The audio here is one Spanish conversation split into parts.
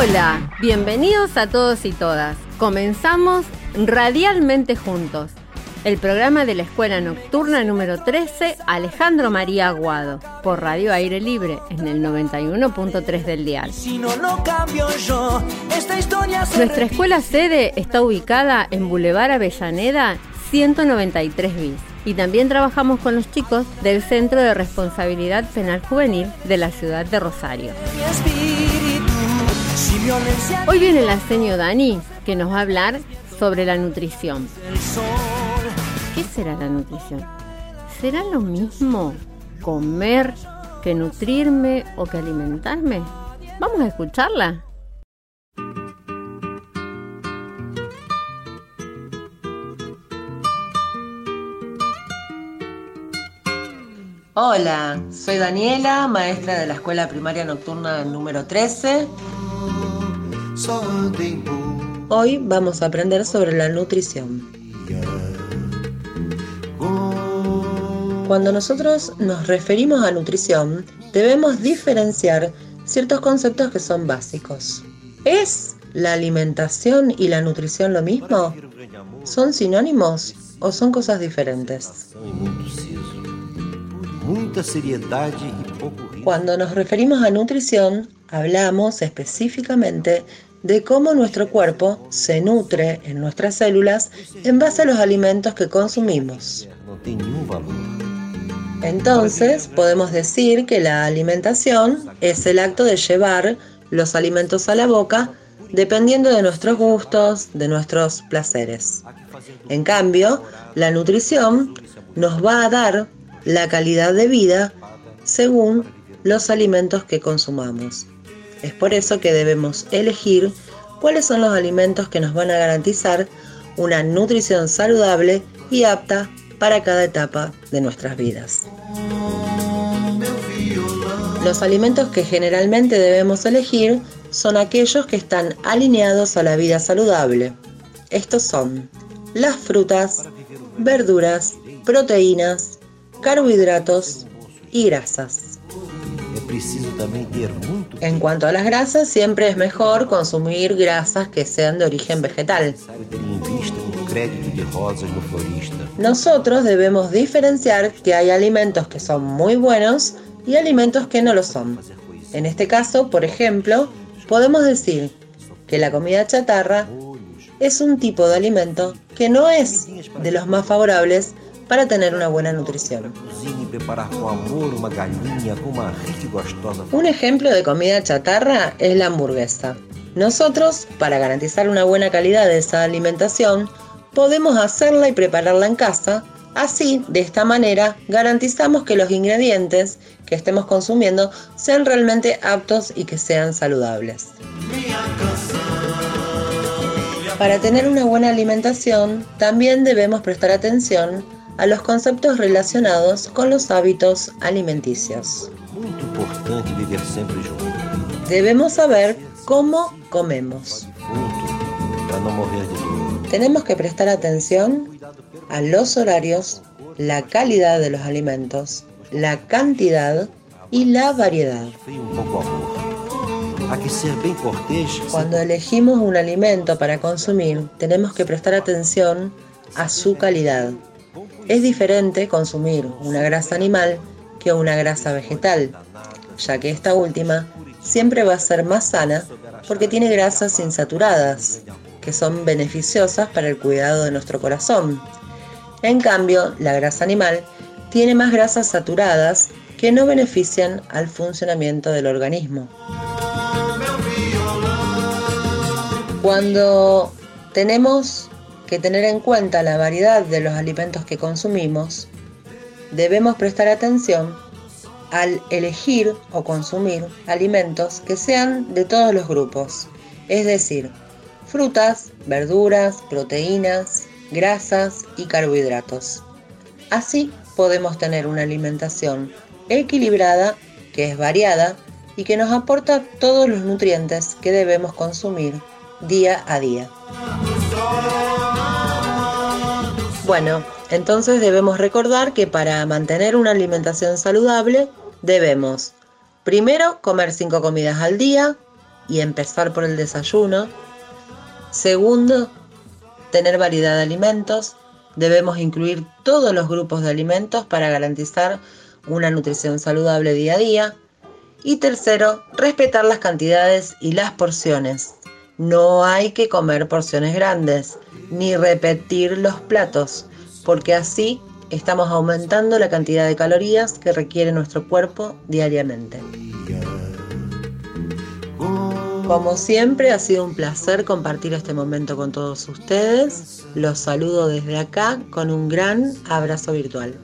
Hola, bienvenidos a todos y todas. Comenzamos Radialmente Juntos, el programa de la Escuela Nocturna número 13 Alejandro María Aguado, por Radio Aire Libre en el 91.3 del dial. Nuestra escuela sede está ubicada en Boulevard Avellaneda 193 bis y también trabajamos con los chicos del Centro de Responsabilidad Penal Juvenil de la ciudad de Rosario. Hoy viene el señor Dani que nos va a hablar sobre la nutrición. ¿Qué será la nutrición? ¿Será lo mismo comer que nutrirme o que alimentarme? Vamos a escucharla. Hola, soy Daniela, maestra de la Escuela Primaria Nocturna número 13. Hoy vamos a aprender sobre la nutrición. Cuando nosotros nos referimos a nutrición, debemos diferenciar ciertos conceptos que son básicos. ¿Es la alimentación y la nutrición lo mismo? ¿Son sinónimos o son cosas diferentes? Cuando nos referimos a nutrición, hablamos específicamente de cómo nuestro cuerpo se nutre en nuestras células en base a los alimentos que consumimos. Entonces, podemos decir que la alimentación es el acto de llevar los alimentos a la boca dependiendo de nuestros gustos, de nuestros placeres. En cambio, la nutrición nos va a dar la calidad de vida según los alimentos que consumamos. Es por eso que debemos elegir cuáles son los alimentos que nos van a garantizar una nutrición saludable y apta para cada etapa de nuestras vidas. Los alimentos que generalmente debemos elegir son aquellos que están alineados a la vida saludable. Estos son las frutas, verduras, proteínas, carbohidratos y grasas. En cuanto a las grasas, siempre es mejor consumir grasas que sean de origen vegetal. Nosotros debemos diferenciar que hay alimentos que son muy buenos y alimentos que no lo son. En este caso, por ejemplo, podemos decir que la comida chatarra es un tipo de alimento que no es de los más favorables para tener una buena nutrición. Un ejemplo de comida chatarra es la hamburguesa. Nosotros, para garantizar una buena calidad de esa alimentación, podemos hacerla y prepararla en casa. Así, de esta manera, garantizamos que los ingredientes que estemos consumiendo sean realmente aptos y que sean saludables. Para tener una buena alimentación, también debemos prestar atención a los conceptos relacionados con los hábitos alimenticios. Debemos saber cómo comemos. Tenemos que prestar atención a los horarios, la calidad de los alimentos, la cantidad y la variedad. Cuando elegimos un alimento para consumir, tenemos que prestar atención a su calidad. Es diferente consumir una grasa animal que una grasa vegetal, ya que esta última siempre va a ser más sana porque tiene grasas insaturadas, que son beneficiosas para el cuidado de nuestro corazón. En cambio, la grasa animal tiene más grasas saturadas que no benefician al funcionamiento del organismo. Cuando tenemos que tener en cuenta la variedad de los alimentos que consumimos, debemos prestar atención al elegir o consumir alimentos que sean de todos los grupos, es decir, frutas, verduras, proteínas, grasas y carbohidratos. Así podemos tener una alimentación equilibrada, que es variada y que nos aporta todos los nutrientes que debemos consumir día a día. Bueno, entonces debemos recordar que para mantener una alimentación saludable debemos primero comer cinco comidas al día, y empezar por el desayuno. Segundo, tener variedad de alimentos. Debemos incluir todos los grupos de alimentos para garantizar una nutrición saludable día a día. Y tercero, respetar las cantidades y las porciones. No hay que comer porciones grandes ni repetir los platos, porque así estamos aumentando la cantidad de calorías que requiere nuestro cuerpo diariamente. Como siempre, ha sido un placer compartir este momento con todos ustedes. Los saludo desde acá con un gran abrazo virtual.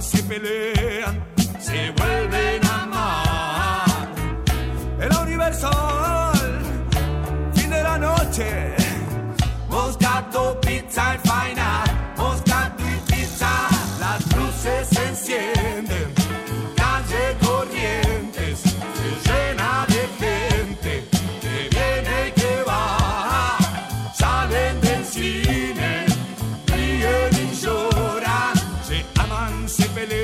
se pelean, se vuelven a amar. El Universal, fin de la noche, busca tu pizza. Sipping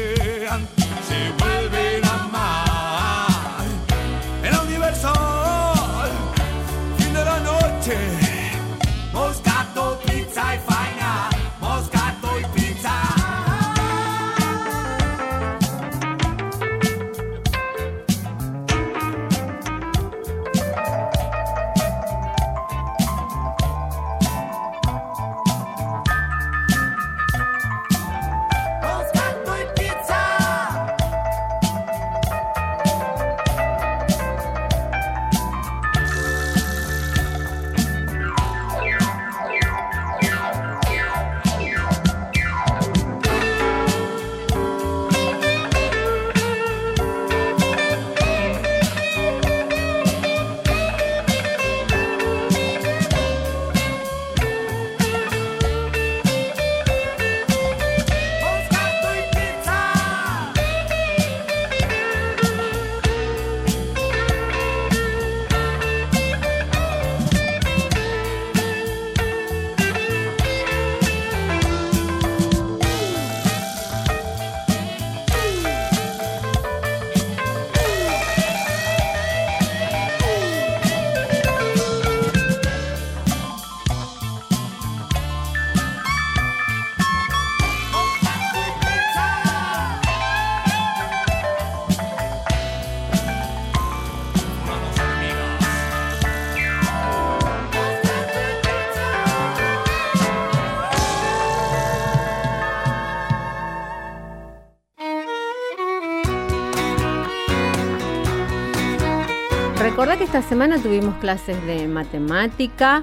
esta semana tuvimos clases de matemática,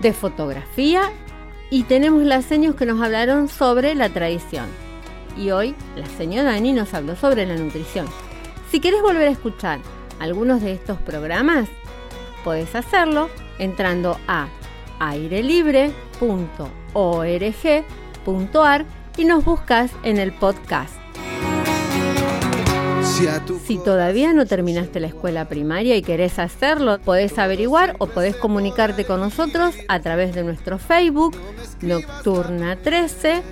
de fotografía y tenemos las seños que nos hablaron sobre la tradición. Y hoy la señora Dani nos habló sobre la nutrición. Si querés volver a escuchar algunos de estos programas, podés hacerlo entrando a airelibre.org.ar y nos buscas en el podcast. Si todavía no terminaste la escuela primaria y querés hacerlo, podés averiguar o podés comunicarte con nosotros a través de nuestro Facebook Nocturna 13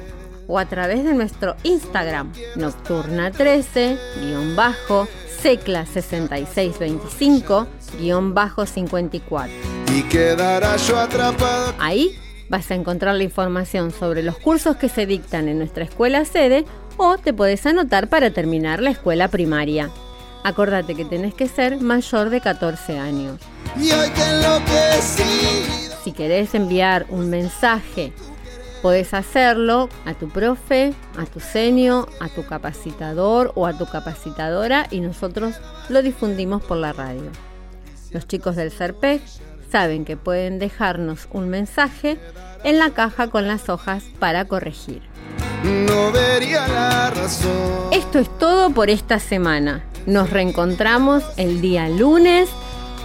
o a través de nuestro Instagram Nocturna 13 bajo Secla 6625 bajo 54. Y quedará yo atrapado. Ahí vas a encontrar la información sobre los cursos que se dictan en nuestra escuela sede o te podés anotar para terminar la escuela primaria. Acordate que tenés que ser mayor de 14 años. Si querés enviar un mensaje, podés hacerlo a tu profe, a tu senio, a tu capacitador o a tu capacitadora y nosotros lo difundimos por la radio. Los chicos del CERPEC saben que pueden dejarnos un mensaje en la caja con las hojas para corregir no vería la razón. Esto es todo por esta semana. Nos reencontramos el día lunes,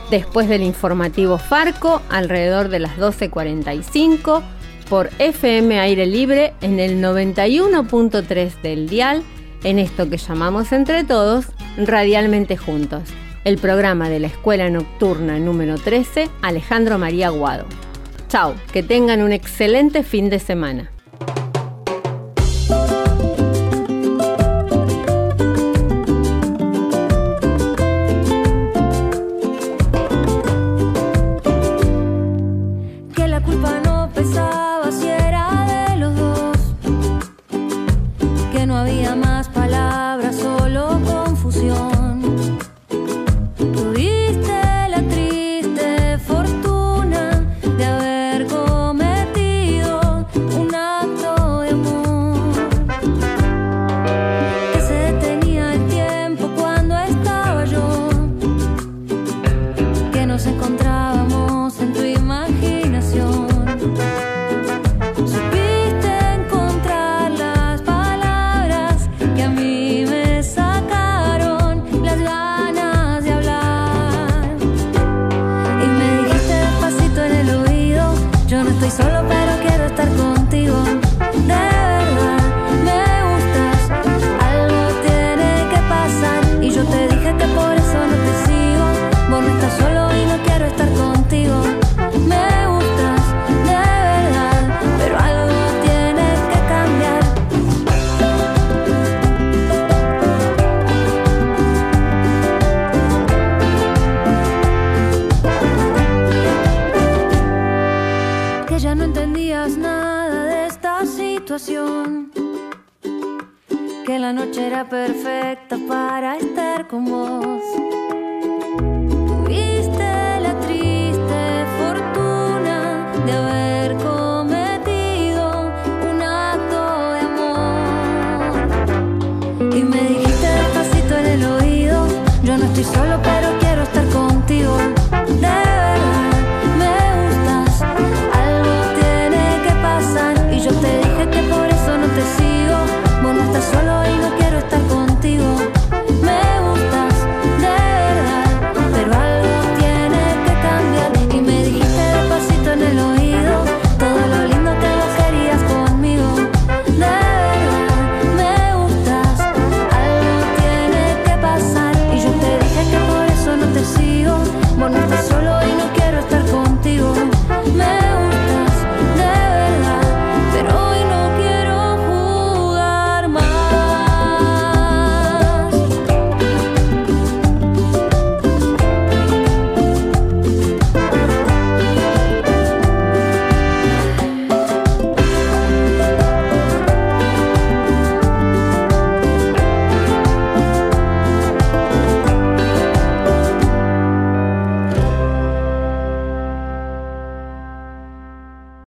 después del informativo Farco, alrededor de las 12.45, por FM Aire Libre en el 91.3 del dial, en esto que llamamos entre todos Radialmente Juntos, el programa de la Escuela Nocturna número 13, Alejandro María Guado. Chao, que tengan un excelente fin de semana. Que la noche era perfecta para estar con vos.